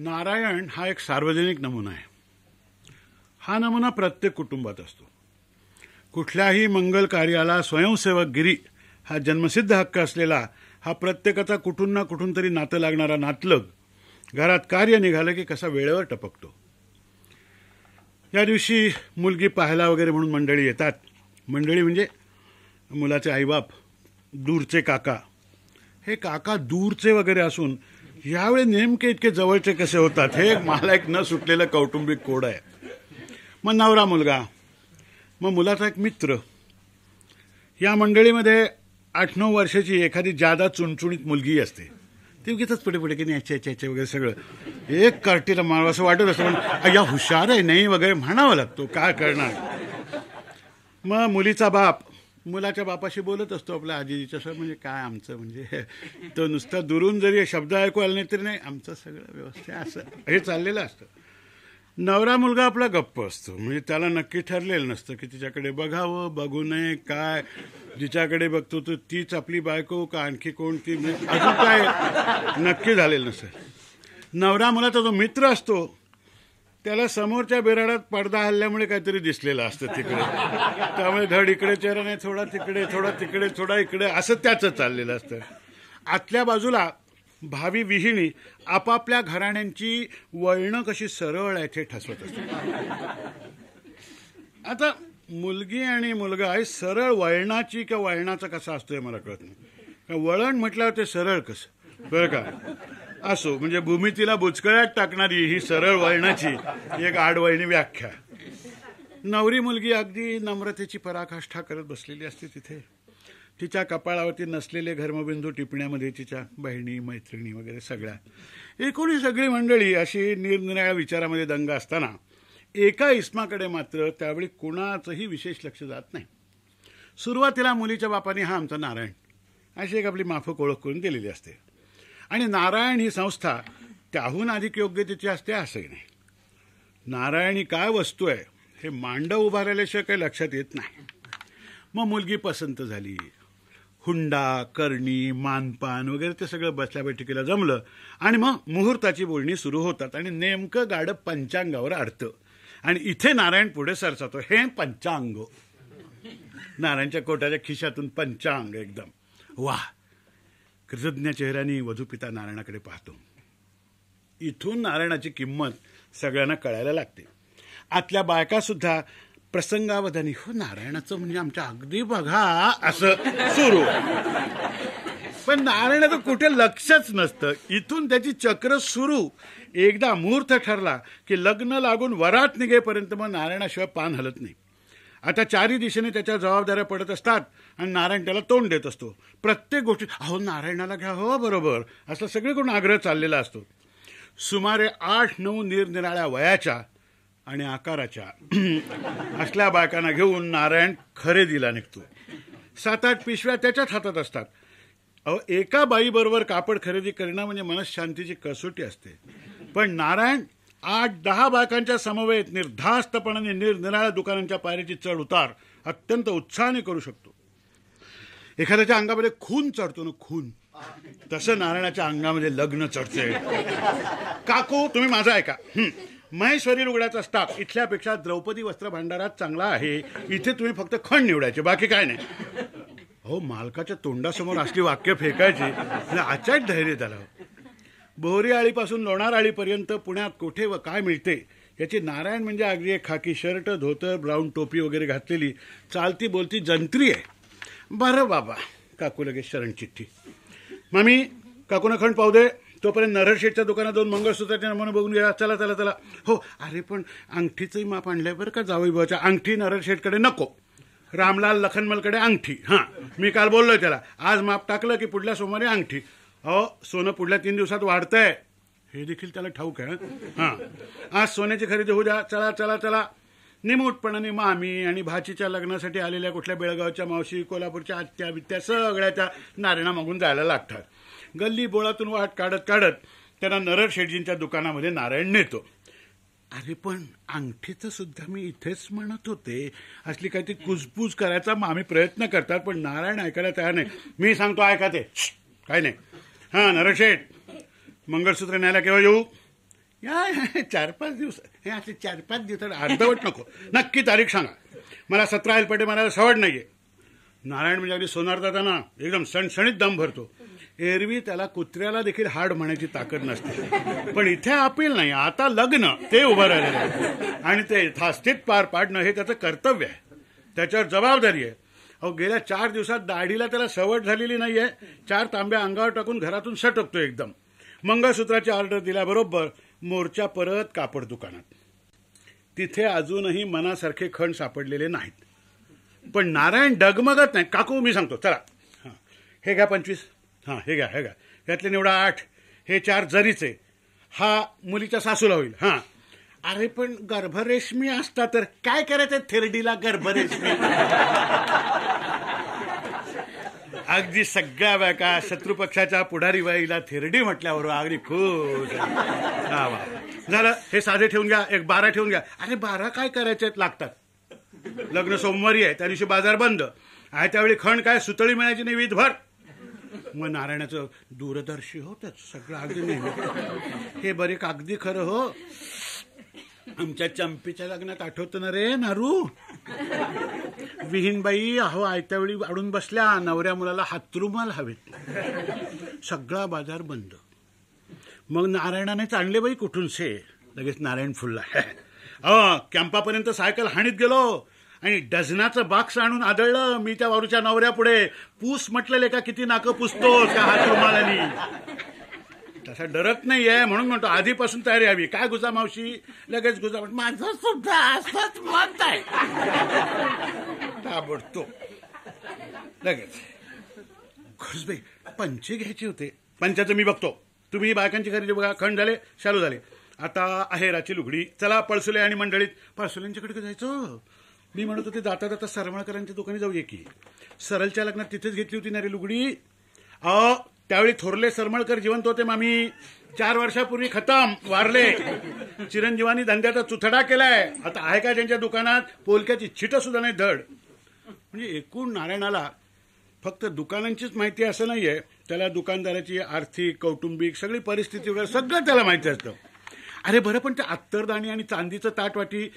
नारायण हा एक सार्वजनिक नमुना आहे. हा नमुना प्रत्येक कुटुंबात असतो. कुठल्याही मंगल कार्याला स्वयंसेवकगिरी हा जन्मसिद्ध हक्क असलेला हा प्रत्येकाचा कुठून ना कुठून तरी नातं लागणारा नातलग घरात कार्य निघालं की कसा वेळेवर टपकतो. या दिवशी मुलगी पाहायला वगैरे म्हणून मंडळी येतात. मंडळी म्हणजे मुलाचे आईबाप दूरचे काका. हे काका दूरचे वगैरे असून यावेळी नेमके इतके जवळचे कसे होतात हे मला एक न सुटलेलं कौटुंबिक कोड आहे. मग नवरा मुलगा मग मुलाचा एक मित्र. या मंडळीमध्ये आठ नऊ वर्षाची एखादी जादा चुणचुणीत मुलगी असते. ती उगीच पुढे पुढे की नाही याचे याचे याचे वगैरे सगळं. एक कार्टीला मारावं असं वाटत असतं पण या हुशार आहे नाही वगैरे म्हणावं लागतो काय करणार? मग मुलीचा बाप मुलाच्या बापाशी बोलत असतो आपल्या आजीजीच्या सर म्हणजे काय आमचं म्हणजे तो नुसता दुरून जरी शब्द ऐकू आले नाही तरी नाही आमचं सगळं व्यवस्थित असं हे चाललेलं असतं. नवरा मुलगा आपला गप्प असतो म्हणजे त्याला नक्की ठरलेलं नसतं की तिच्याकडे बघावं बघू नये काय. जिच्याकडे बघतो तर तीच आपली बायको का आणखी कोणती ती अजून काय नक्की झालेलं नसतं. नवरा मुलाचा जो मित्र असतो त्याला समोरच्या बिराडात पडदा हल्ल्यामुळे काहीतरी दिसलेलं असतं तिकडे. त्यामुळे धड इकडे चेहरा नाही थोडा तिकडे थोडा तिकडे थोडा इकडे असं त्याचं चाललेलं असतं. आतल्या बाजूला भावी विहिणी आपापल्या घराण्यांची वळणं कशी सरळ आहे ते ठसवत असतात. आता मुलगी आणि मुलगा हे सरळ वळणाची किंवा वळणाचा कसा असतो हे मला कळत नाही. वळण म्हटल्यावर ते सरळ कसं? बरं का? असो म्हणजे भूमितीला बुचकळ्यात टाकणारी ही सरळ वळणाची एक आडवळणी व्याख्या. नवरी मुलगी अगदी नम्रतेची पराकाष्ठा करत बसलेली असते तिथे. तिच्या कपाळावरती नसलेले धर्मबिंदू टिपण्यामध्ये तिच्या बहिणी मैत्रिणी वगैरे सगळ्या. एकूण सगळी मंडळी अशी निरनिराळ्या विचारामध्ये दंग असताना एका इस्माकडे मात्र त्यावेळी कुणाचंही विशेष लक्ष जात नाही. सुरुवातीला मुलीच्या बापाने हा आमचा नारायण. अशी एक आपली माफक ओळख करून दिलेली असते. आणि नारायण ही संस्था त्याहून अधिक योग्यतेची असते असंही नाही. नारायण ही काय वस्तू आहे हे मांडव उभारल्याशिवाय काही लक्षात येत नाही. मग मुलगी पसंत झाली. हुंडा करणी मानपान वगैरे ते सगळं बसल्या बैठकीला जमलं आणि मग मुहूर्ताची बोलणी सुरू होतात आणि नेमकं गाडं पंचांगावर अडतं आणि इथे नारायण पुढे सरसातो हे पंचांग. नारायणच्या कोटाच्या खिशातून पंचांग एकदम. वाह कृतज्ञ चेहऱ्याने वधूपिता नारायणाकडे पाहतो. इथून नारायणाची किंमत सगळ्यांना कळायला लागते. आतल्या बायकासुद्धा प्रसंगावधानी हो नारायणाचं म्हणजे आमच्या अगदी बघा असं सुरू. पण नारायणाचं कुठे लक्षच नसतं. इथून त्याची चक्र सुरू. एकदा मुहूर्त ठरला की लग्न लागून वरात निघेपर्यंत मग नारायणाशिवाय पान हलत नाही. आता चारी दिशेने त्याच्या जबाबदाऱ्या पडत असतात. आणि नारायण त्याला तोंड देत असतो. प्रत्येक गोष्टी अहो नारायणाला घ्या. हो बरोबर. असा सगळीकडून आग्रह चाललेला असतो. सुमारे आठ नऊ निरनिराळ्या वयाच्या आणि आकाराच्या असल्या बायकांना घेऊन नारायण खरेदीला निघतो. सात आठ पिशव्या त्याच्याच हातात असतात. अहो एका बाईबरोबर कापड खरेदी करणं म्हणजे मनशांतीची कसोटी असते. पण नारायण आठ दहा बायकांच्या समवेत निर्धास्तपणाने निरनिराळ्या दुकानांच्या पायरीची चढ उतार अत्यंत उत्साहाने करू शकतो. एखाद्याच्या अंगामध्ये खून चढतो ना खून. तसं नारायणाच्या अंगामध्ये लग्न चढते काकू तुम्ही माझं ऐका. महेश्वरी रुग्णाचा स्टाफ इथल्यापेक्षा द्रौपदी वस्त्र भांडारात चांगला आहे. इथे तुम्ही फक्त खण निवडायचे बाकी काय नाही. हो मालकाच्या तोंडासमोर असली वाक्य फेकायची आचाट धैर्य त्याला बोहरी आळीपासून लोणार आळीपर्यंत पुण्यात कुठे व काय मिळते याची नारायण म्हणजे अगदी एक खाकी शर्ट धोतर ब्राऊन टोपी वगैरे घातलेली चालती बोलती जंत्री आहे. बरं बाबा काकू लगेच शरण चिठ्ठी. मामी काकून खंड पाहू दे. तोपर्यंत नरशेठच्या दुकानात दोन मंगळसूत्राचे नमुने बघून घ्या. चला चला चला. हो अरे पण अंगठीचंही माप आणलंय बरं का जावई भावाच्या अंगठी नरशेठकडे नको. रामलाल लखनमलकडे अंगठी. हां मी काल बोललो त्याला. आज माप टाकलं की पुढल्या सोमवारी अंगठी. अहो सोनं पुढल्या तीन दिवसात वाढतंय. हे देखील त्याला ठाऊक आहे हां. आज सोन्याची खरेदी होऊ द्या. चला चला चला. निमूटपणाने मामी आणि भाचीच्या लग्नासाठी आलेल्या कुठल्या बेळगावच्या मावशी कोल्हापूरच्या आत्या बित्या सगळ्या त्या नारायणा मागून जायला लागतात. गल्ली बोळातून वाट काढत काढत त्यांना नरर शेटजींच्या दुकानामध्ये नारायण नेतो. अरे पण अंगठीचं सुद्धा मी इथेच म्हणत होते. असली काही ती कुजबूज करायचा आम्ही प्रयत्न करतात पण नारायण ऐकायला तयार नाही. मी सांगतो ऐका ते. काय नाही. हां नरशेठ मंगळसूत्र न्यायला केव्हा येऊ? या चार पाच दिवस. हे असे चार पाच दिवसात अर्धवट नको. नक्की तारीख सांगा. मला सतरा हेलपटे मला सवड नाहीये. नारायण म्हणजे अगदी सोनार दादा ना एकदम सणसणीत दम भरतो. एरवी त्याला कुत्र्याला देखील हाड म्हणायची ताकद नसते. पण इथे अपील नाही आता लग्न ते उभं राहिलेलं आहे. आणि ते यथास्थित पार पाडणं हे त्याचं कर्तव्य आहे. त्याच्यावर जबाबदारी आहे. अहो गेल्या चार दिवसात दाढीला त्याला सवड झालेली नाहीये. चार तांब्या अंगावर टाकून घरातून सटकतो एकदम. मंगळसूत्राची ऑर्डर दिल्याबरोबर मोर्चा परत कापड दुकानात. तिथे अजूनही मनासारखे खण सापडलेले नाहीत. पण नारायण डगमगत नाही. काकू मी सांगतो चला. हां. हे घ्या पंचवीस. हां हे घ्या हे घ्या. यातले निवडा आठ. हे चार जरीचे. हा मुलीच्या सासूला होईल. हां. अरे पण गर्भरेशमी असता तर काय करायचं थेरडीला गर्भरेशमी? अगदी सगळ्या बायका शत्रुपक्षाच्या पुढारी बाईला थिरडी म्हटल्यावर अगदी खुश. वा. झालं हे साधे ठेवून घ्या एक बारा ठेवून घ्या. अरे बारा काय करायचे लागतात. लग्न सोमवारी आहे त्या दिवशी बाजार बंद. आहे त्यावेळी खण काय? सुतळी मिळायची नाही वीजभर. मग नारायणाचं दूरदर्शी हो सगळं अगदी नेहमी. हे बरे कागदी खरं हो. आमच्या चंपीच्या लग्नात आठवतं ना रे नारू? विहीनबाई अहो आयत्या वेळी अडून बसल्या नवऱ्या मुलाला हातरुमाल हवेत. सगळा बाजार बंद. मग नारायणाने चांगले बाई कुठून से लगेच नारायण फुलला. अ कॅम्पापर्यंत सायकल हाणीत गेलो आणि डझनाचं बाक्स आणून आदळलं. मी त्या वारूच्या नवऱ्या पुढे पूस म्हटलेले का किती नाकं पुसतोस त्या हातरुमालानी? तसा डरत नाहीये म्हणून म्हणतो आधीपासून तयारी हवी. काय गुजा मावशी? लगेच गुजा म्हण माझं सुद्धा असंच मत आहे. ताबडतो लगेच. खुशबाई पंचे घ्यायचे होते. पंचाचं मी बघतो. तुम्ही बायकांची खरेदी बघा. खंड झाले चालू झाले. आता आहेराची लुगडी. चला पळसुले आणि मंडळीत. पळसुल्यांच्याकडे का जायचं? मी म्हणत होते जाता जाता सरमळकरांच्या दुकानी जाऊया की. सरलच्या लग्नात तिथेच घेतली होती ना रे लुगडी? अ त्यावेळी थोरले सरमळकर जिवंत होते मामी. चार वर्षापूर्वी खतम वारले. चिरंजीवानी धंद्याचा चुथडा केलाय. आता आहे का त्यांच्या दुकानात? पोलक्याची छिट सुद्धा नाही धड. म्हणजे एकूण नारायणाला फक्त दुकानांचीच माहिती असं नाहीये. त्याला दुकानदाराची आर्थिक कौटुंबिक सगळी परिस्थिती वगैरे सगळं त्याला माहिती असतं. अरे बरं पण ते अत्तरदाणी आणि चांदीचं ताटवाटी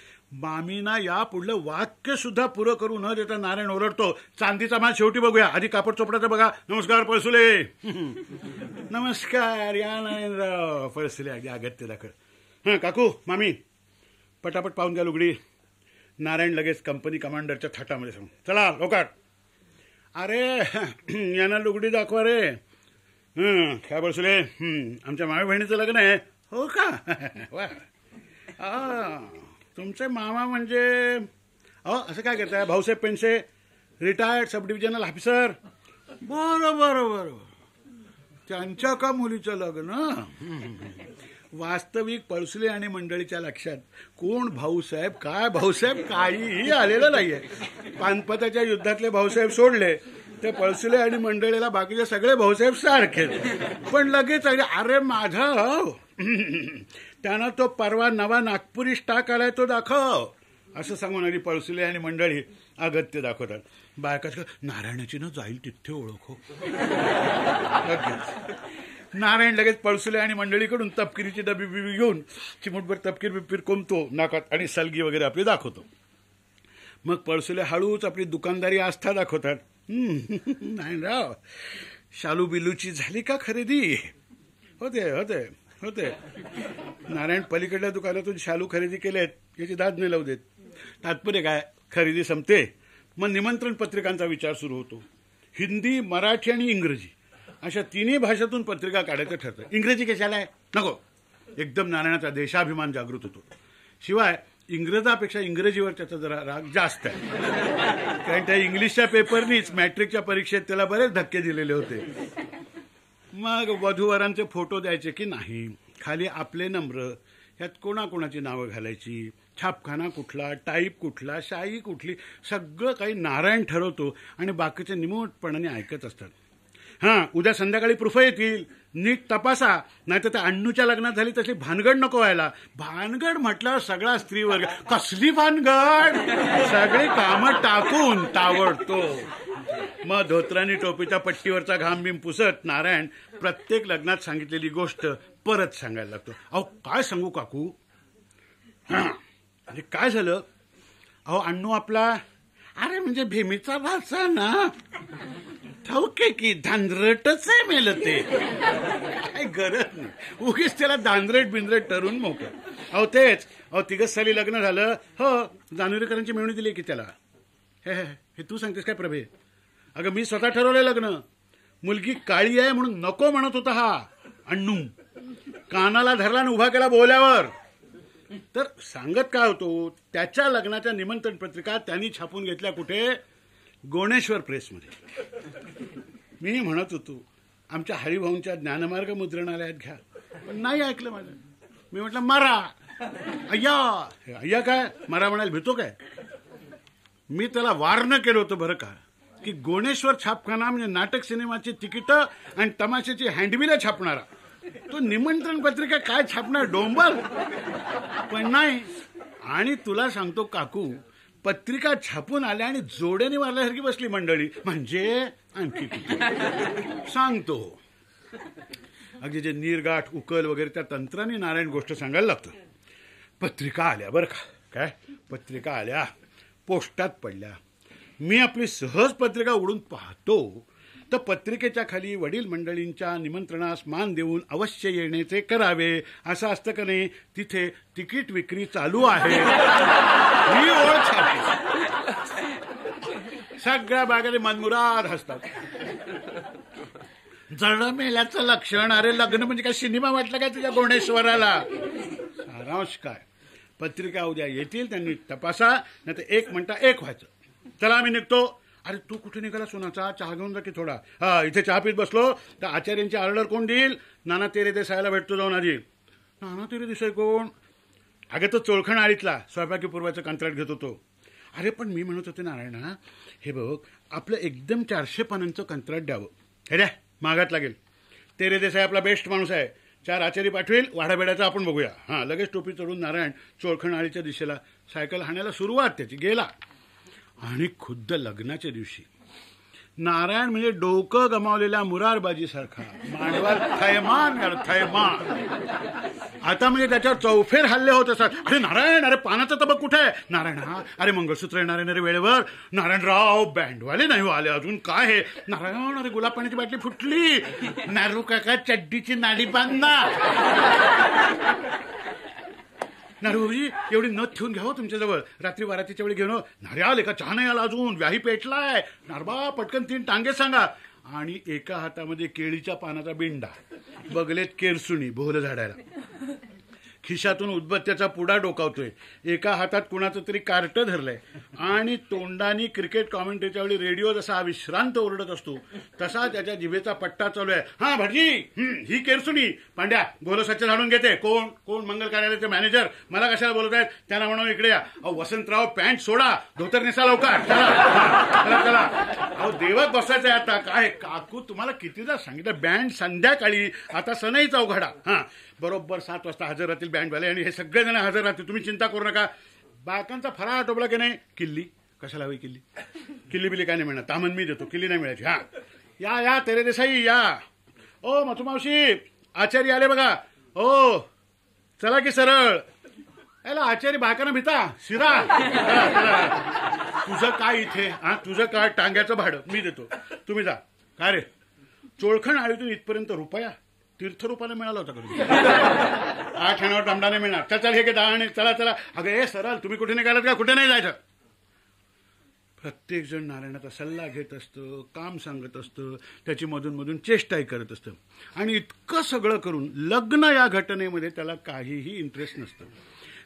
मामीना या पुढलं वाक्य सुद्धा पुरं करू न देता नारायण ओरडतो. चांदीचा माल शेवटी बघूया. आधी कापड चोपडाचा बघा. नमस्कार पळसुले नमस्कार या नारायणराव. पळसुले अगदी अगत्य दाखल. हां काकू मामी. पटापट पाहून द्या लुगडी. नारायण लगेच कंपनी कमांडरच्या थाटामध्ये सांग. चला लोकात अरे यांना लुगडी दाखवा रे. हं, काय बसले आमच्या मामी बहिणीचं लग्न आहे. हो का? वा. तुमचे मामा म्हणजे अहो असं काय करताय? Bhausaheb Pendse retired sub divisional officer बरं बरं बरं. त्यांच्या का मुलीचं लग्न? वास्तविक पळसुले आणि मंडळीच्या लक्षात कोण भाऊसाहेब काय भाऊसाहेब काहीही आलेलं नाहीये. पानपताच्या युद्धातले भाऊसाहेब सोडले ते पळसुले आणि मंडळीला बाकीचे सगळे भाऊसाहेब सारखे पण लगेच अरे अरे माझा हो. त्यानं तो परवा नवा नागपुरी स्टाक आलाय तो दाखव. असं सांगून आली पळसुले आणि मंडळी अगत्य दाखवतात. बायकाच नारायणाची ना जाईल तिथे ओळख. हो नारायण लगेच पळसुले आणि मंडळीकडून तपकिरीची डबी बिबी घेऊन चिमुटभर तपकीर बिपकीर कोंबतो नाकात आणि सलगी वगैरे आपली दाखवतो. मग पळसुले हळूच आपली दुकानदारी आस्था दाखवतात. नाही नारायणराव शालू बिलूची झाली का खरेदी? होते होते. होते. नारायण पलीकडल्या दुकानातून शालू खरेदी केलेत याची दाद नाही लावू देत. तात्पर्य काय? खरेदी संपते. मग निमंत्रण पत्रिकांचा विचार सुरू होतो. हिंदी मराठी आणि इंग्रजी अशा तिन्ही भाषेतून पत्रिका काढायचं ठरतं. इंग्रजी कशाला आहे? नको. एकदम नारायणाचा देशाभिमान जागृत होतो. शिवाय इंग्रजापेक्षा इंग्रजीवर त्याचा जरा राग जास्त आहे. कारण त्या इंग्लिशच्या पेपरनीच मॅट्रिकच्या परीक्षेत त्याला बरेच धक्के दिलेले होते. मग वधूवरांचे फोटो द्यायचे की नाही? खाली आपले नम्र यात कोणाकोणाची नावं घालायची? छापखाना कुठला टाईप कुठला शाई कुठली? सगळं काही नारायण ठरवतो आणि बाकीचे निमूटपणाने ऐकत असतात. हां उद्या संध्याकाळी प्रूफ येतील. नीट तपासा. नाही तर त्या अण्णूच्या लग्नात झाली तशी भानगड नको व्हायला. भानगड म्हटल्यावर सगळा स्त्री वर्ग कसली भानगड? सगळी कामं टाकून तावडतो मग धोत्रानी टोपीच्या पट्टीवरचा घाम बिम पुसत नारायण प्रत्येक लग्नात सांगितलेली गोष्ट परत सांगायला लागतो. अहो काय सांगू काकू? अरे काय झालं? अहो अण्णू आपला अरे म्हणजे भीमीचा भाचा ना? ठाऊक आहे की धांद्रटच आहे मेलं ते काय गरज नाही. उगीच त्याला दांद्रेट बिंद्रेट ठरून मोकळं. अहो तेच. अहो तिघच साली लग्न झालं. हो जानोरीकरांची मिळवणी दिली की त्याला. हे हे हे तू सांगतेस काय प्रभे? अगं मी स्वतः ठरवलंय लग्न. मुलगी काळी आहे म्हणून नको म्हणत होता हा. अण्णू कानाला धरला आणि उभा केला बोल्यावर. तर सांगत काय होतो त्याच्या लग्नाच्या निमंत्रण पत्रिका त्यांनी छापून घेतल्या कुठे? गोणेश्वर प्रेसमध्ये. मी म्हणत होतो आमच्या हरिभाऊंच्या ज्ञानमार्ग मुद्रणालयात घ्या. पण नाही ऐकलं माझं. मी म्हटलं मारा. अय्या. अय्या काय? मारा म्हणायला भेटतो काय? मी त्याला वारणं केलं होतं बरं का. की गोणेश्वर छापखाना म्हणजे नाटक सिनेमाची तिकीटं आणि तमाशाची हँडबिलं छापणारा. तो निमंत्रण पत्रिका काय छापणार? डोंबर? पण नाही. आणि तुला सांगतो काकू पत्रिका छापून आल्या आणि जोड्याने मारल्यासारखी बसली मंडळी. म्हणजे आणखी सांगतो. अगदी जे नीरगाठ उकल वगैरे त्या तंत्राने नारायण गोष्ट सांगायला लागतं. पत्रिका आल्या बरं का? काय? पत्रिका आल्या. पोस्टात पडल्या. मी आपली सहज पत्रिका उघडून पाहतो तर पत्रिकेच्या खाली वडील मंडळींच्या निमंत्रणास मान देऊन अवश्य येण्याचे करावे असं असतं का नाही तिथे तिकीट विक्री चालू आहे. ही सगळ्या बागाने मनमुराद हसतात. जळ मेल्याचं लक्षण अरे लग्न म्हणजे काय सिनेमा वाटला काय तुझ्या गोणेश्वराला सारांश काय? पत्रिका उद्या येतील त्यांनी तपासा नाही तर एक म्हणता एक व्हायचं. चला आम्ही निघतो. अरे तू कुठे निघाला सोनाचा चहा घेऊन जा की थोडा? हा इथे चहा पीत बसलो. तर आचार्यांची ऑर्डर कोण देईल? नाना तेरे देसायला भेटतो जाऊन आधी. नाना तेरे देसाई कोण? अगं तो चोळखण आळीतला स्वयंपाकी पूर्वाचं कंत्राट घेत होतो. अरे पण मी म्हणत होते नारायणा हे बघ आपलं एकदम चारशे पानांचं कंत्राट द्यावं. हे द्या मागात लागेल. तेरे देसाई आपला बेस्ट माणूस आहे. चार आचारी पाठवेल वाडाबेड्याचा आपण बघूया. हां लगेच टोपी चढून नारायण चोळखण आळीच्या दिशेला सायकल हाणायला सुरुवात त्याची. गेला. आणि खुद्द लग्नाच्या दिवशी. नारायण म्हणजे डोकं गमावलेल्या मुरारबाजीसारखा. मांडवाल थैमान थैमान. आता म्हणजे त्याच्यावर चौफेर हल्ले होत असतात. अरे नारायण अरे पानाचा तबक कुठे आहे? नारायण हा. अरे मंगळसूत्र येणार आहे ना रे वेळेवर? नारायणराव बँडवाले नाही हो आले अजून. काय हे? नारायण अरे गुलाब पाण्याची बाटली फुटली. नारू काका चड्डीची नाडी बांधना नारूबाबूजी एवढी नथ ठेवून घ्यावं तुमच्याजवळ. रात्री बारातीच्या वेळी घेऊन नारे आले का? चहा नाही आला अजून? व्याही पेटलाय. नारबा पटकन तीन टांगे सांगा. आणि एका हातामध्ये केळीच्या पानाचा बिंडा. बगलेत केरसुणी भोल झाडायला. खिशातून उदबत्त्याचा पुडा डोकावतोय. एका हातात कुणाचं तरी कार्ट धरलंय. आणि तोंडानी क्रिकेट कॉमेंट्रीच्या वेळी रेडिओ जसा विश्रांत ओरडत असतो तसा त्याच्या जिभेचा पट्टा चालू आहे. हा भटजी! ही केरसुनी. पांड्या गोलसाच्या झाडून घेते. कोण? कोण? मंगल कार्यालयाचे मॅनेजर. मला कशाला बोलत आहेत? त्यांना म्हणून इकडे या. अहो वसंतराव पॅन्ट सोडा. धोतर नेसा लवकर. चला. चला अहो देवत बसायचं आहे आता. काय? काकू तुम्हाला कितीदा सांगितलं? बँड संध्याकाळी. आता सनई चौघडा हा. बरोबर सात वाजता हजर राहतील बँडवाले आणि हे सगळेजण हजर राहतील. तुम्ही चिंता करू नका. बायकांचा फराळ आटोपला की नाही? किल्ली. कशाला हवी किल्ली? किल्ली बिल्ली काय नाही मिळणार. तामन मी देतो. किल्ली नाही मिळायची. हा. या या तेरे देसाई या. ओ मथुमावशी आचार्य आले बघा. ओ चला की सरळ. याला आचार्य बायकांना भिता. शिरा. तुझं काय इथे? हा तुझं काय? टांग्याचं भाडं. मी देतो. तुम्ही जा. काय रे? चोळखण आळीतून इथपर्यंत रुपया? तीर्थरूपाने मिळाला होता कधी? आठ आणावर दमडाने मिळणार. चल चल हे घे दहा आणि चला चला. अगं हे सरळ तुम्ही कुठे निघालात का? कुठे नाही जायचं? प्रत्येक जण नारायणाचा सल्ला घेत असतं काम सांगत असतं त्याची मधून मधून चेष्टाही करत असतं. आणि इतकं सगळं करून लग्न या घटनेमध्ये त्याला काहीही इंटरेस्ट नसतं.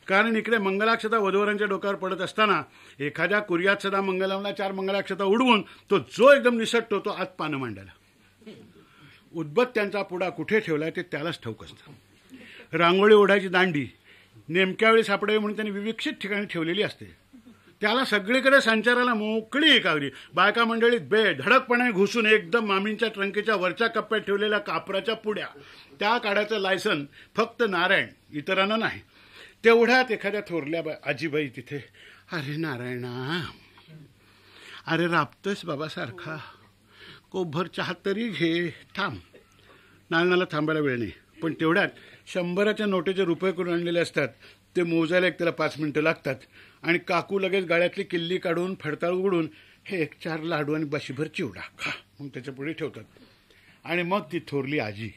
कारण इकडे मंगलाक्षता वधूवरांच्या डोक्यावर पडत असताना एखाद्या कुर्यात सदा मंगलामला चार मंगलाक्षता उडवून तो जो एकदम निसटतो तो आत पानं मांडायला. उद्बत्त्यांचा पुडा कुठे ठेवला आहे ते त्यालाच ठाऊक असतं. रांगोळी ओढायची दांडी नेमक्या वेळी सापडावी म्हणून त्यांनी विविक्षित ठिकाणी ठेवलेली असते. त्याला सगळीकडे संचाराला मोकळी एकावरी बायका मंडळीत बे धडकपणे घुसून एकदम मामींच्या ट्रंकेच्या वरच्या कप्प्यात ठेवलेल्या कापराच्या पुड्या. त्या काढायचं लायसन फक्त नारायण इतरांना नाही. तेवढ्यात एखाद्या थोरल्या बा आजीबाई तिथे अरे नारायणा अरे राबतोयस बाबासारखा. कोपभर चहा तरी घे थांब. नानाला थांबायला वेळ नाही. पण तेवढ्यात शंभराच्या नोटेचे रुपये करून आणलेले असतात. ते मोजायला एक त्याला पाच मिनिटं लागतात. आणि काकू लगेच गाळ्यातली किल्ली काढून फडताळ उघडून हे एक चार लाडू आणि बाशीभर चिवडा खा मग त्याच्या पुढे ठेवतात. आणि मग ती थोरली आजी.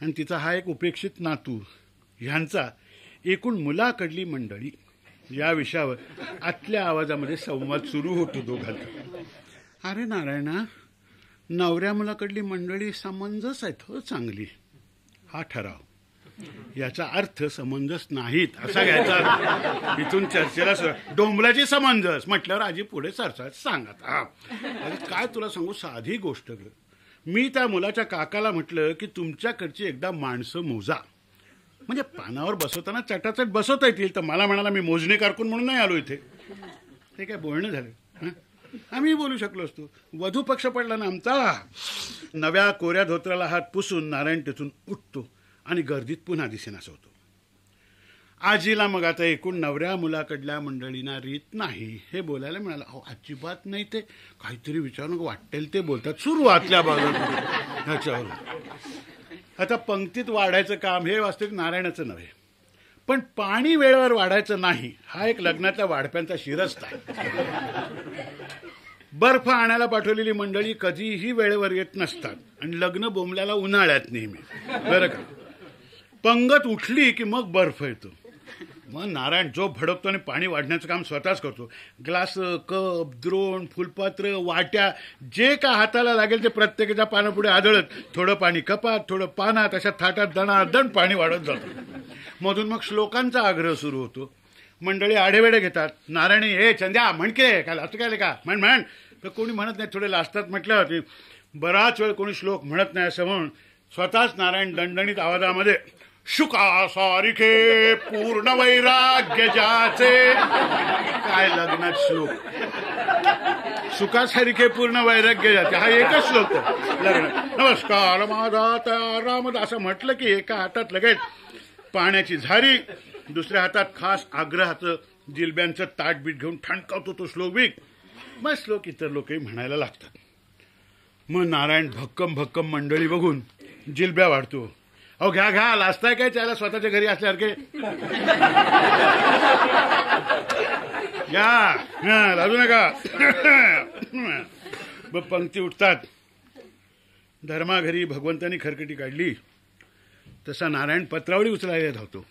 आणि तिचा हा एक उपेक्षित नातू. ह्यांचा एकूण मुलाकडली मंडळी. या विषयावर आतल्या आवाजामध्ये संवाद सुरू होतो दोघांचा. अरे नारायणा नवऱ्या मुलाकडली मंडळी समंजस आहेत हो चांगली. हा ठराव. याचा अर्थ समंजस नाहीत असा घ्यायचा अर्थ. इथून चर्चेला डोंबलाची समंजस म्हटल्यावर आजी पुढे सरसाट सांगत हा. अरे काय तुला सांगू? साधी गोष्ट ग. मी त्या मुलाच्या काकाला म्हटलं की तुमच्याकडची एकदा माणसं मोजा. म्हणजे पानावर बसवताना चटाचट बसवता येतील तर मला म्हणाला मी मोजणी कारकून म्हणून नाही आलो इथे. ते काय बोलणं झालं? आम्ही बोलू शकलो असतो. वधू पक्ष पडला ना आमचा. नव्या कोऱ्या धोत्राला हात पुसून नारायण तिथून उठतो आणि गर्दीत पुन्हा दिसेनासा होतो आजीला मग आता एकूण नवऱ्या मुलाकडल्या मंडळींना रीत नाही. हे बोलायला मिळालं. अहो अजिबात नाही ते. काहीतरी विचारून वाटेल ते बोलतात. सुरुवातल्या बाजूला ह्याच्यावर आता पंक्तीत वाढायचं काम हे वास्तविक नारायणाचं नव्हे. पण पाणी वेळेवर वाढायचं नाही. हा एक लग्नातल्या वाढप्यांचा शिरस्त आहे. बर्फ आणायला पाठवलेली मंडळी कधीही वेळेवर येत नसतात. आणि लग्न बोंबल्याला उन्हाळ्यात नेहमी. बरं का? पंगत उठली की मग बर्फ येतो. मग नारायण जो भडकतो आणि पाणी वाढण्याचं काम स्वतःच करतो. ग्लास कप द्रोण फुलपात्र वाट्या जे का हाताला लागेल ते प्रत्येकाच्या पानापुढे आदळत. थोडं पाणी कपात थोडं पानात अशा थाटात दणादण पाणी वाढत जातं. मधून मग श्लोकांचा आग्रह सुरू होतो. मंडळी आढेवेडे घेतात. नारायणी हे चंद्या म्हण की काय असं काय का? म्हण म्हण. तर कोणी म्हणत नाही थोडे लाजतात म्हटलं की बराच वेळ कोणी श्लोक म्हणत नाही असं म्हणून स्वतःच नारायण दणदणीत आवाजामध्ये शुका सारिखे पूर्ण वैराग्य ज्याचे काय लग्नात श्लोक? सुखासारिखे पूर्ण वैराग्य जाते हा एकच श्लोक लग्न. नमस्कार माझा त्या असं म्हटलं की एका हातात लगेच पाण्याची झारी दुसऱ्या हातात खास आग्रहाचं जिलब्यांचं ताटबीट घेऊन ठणकावतो तो श्लोक बीक मग श्लोक इतर लोकही म्हणायला लागतात. मग नारायण भक्कम भक्कम मंडळी बघून जिलब्या वाढतो. अहो घ्या घ्या लाजताय काय त्याला स्वतःच्या घरी असल्यासारखे? घ्या हां लाजू नका. मग पंक्ती उठतात. धर्माघरी भगवंतानी खरकटी काढली. तसा नारायण पत्रावळी उचलायला धावतो.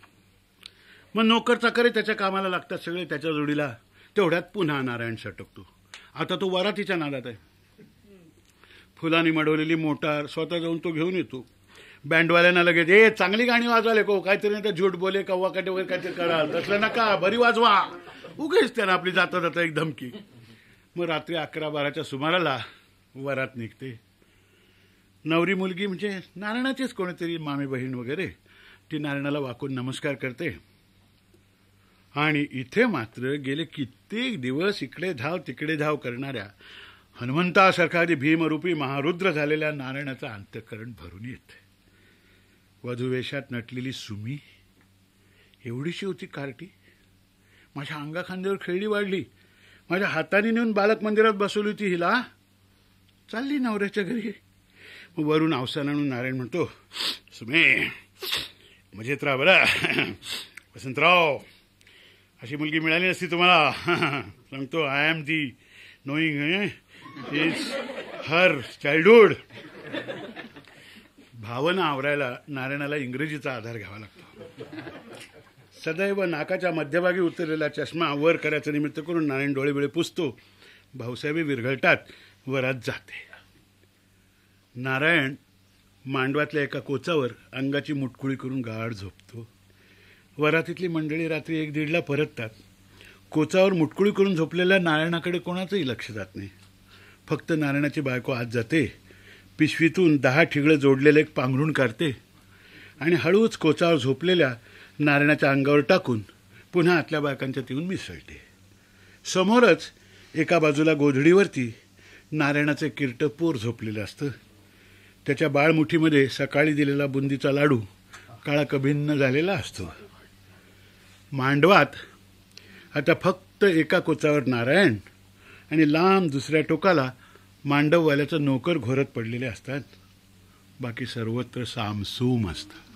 मग नोकर चाकरे त्याच्या कामाला लागतात सगळे त्याच्या जोडीला. तेवढ्यात पुन्हा नारायण सटकतो. आता तो वरातीच्या नादात आहे. फुलांनी मडवलेली मोटार स्वतः जाऊन तो घेऊन येतो. बँडवाल्यांना लगेच ए चांगली गाणी वाजवाले को हो? काहीतरी नाही तर झूट बोले कव्वा काटे वगैरे काहीतरी कराल तसलं नका बरी वाजवा. उगेच त्यानं आपली जाता जाता एक धमकी. मग रात्री अकरा बाराच्या सुमाराला वरात निघते. नवरी मुलगी म्हणजे नारायणाचीच कोणीतरी मामी बहीण वगैरे. ती नारायणाला वाकून नमस्कार करते. आणि इथे मात्र गेले कित्येक दिवस इकडे धाव तिकडे धाव करणाऱ्या हनुमंतासारखा आधी भीमरूपी महारुद्र झालेल्या नारायणाचं अंतकरण भरून येते. वधुवेशात नटलेली सुमी एवढीशी होती कार्टी. माझ्या अंगाखांद्यावर खेळी वाढली. माझ्या हाताने नेऊन बालक मंदिरात बसवली होती हिला. चालली नवऱ्याच्या घरी. मग वरून अवसान आणून नारायण म्हणतो सुमे मजेत राहा बरा. वसंतराव अशी मुलगी मिळाली नसती तुम्हाला सांगतो I am the knowing is her childhood भावना आवरायला नारायणाला इंग्रजीचा आधार घ्यावा लागतो. सदैव नाकाच्या मध्यभागी उतरलेला चष्मा वर करायचं निमित्त करून नारायण डोळेबिळे पुसतो. भाऊसाहेबी विरघळतात वरात जाते. नारायण मांडवातल्या एका कोचावर अंगाची मुटकुळी करून गाढ झोपतो. वरातीतली मंडळी रात्री एक दीडला परततात. कोचावर मुटकुळी करून झोपलेल्या नारायणाकडे कोणाचंही लक्ष जात नाही. फक्त नारायणाची बायको आत जाते. पिशवीतून दहा ठिगळं जोडलेलं एक पांघरून काढते. आणि हळूच कोचावर झोपलेल्या नारायणाच्या अंगावर टाकून पुन्हा आतल्या बायकांच्यात येऊन मिसळते. समोरच एका बाजूला गोधडीवरती नारायणाचं किरटं पोर झोपलेलं असतं. त्याच्या बाळमुठीमध्ये सकाळी दिलेला बुंदीचा लाडू काळा कभिन्न झालेला असतो. मांडवात. आता फक्त एका कोचावर नारायण आणि लांब दुसऱ्या टोकाला मांडववाल्याचं नोकर घोरत पडलेले असतात. बाकी सर्वत्र सामसूम असतं.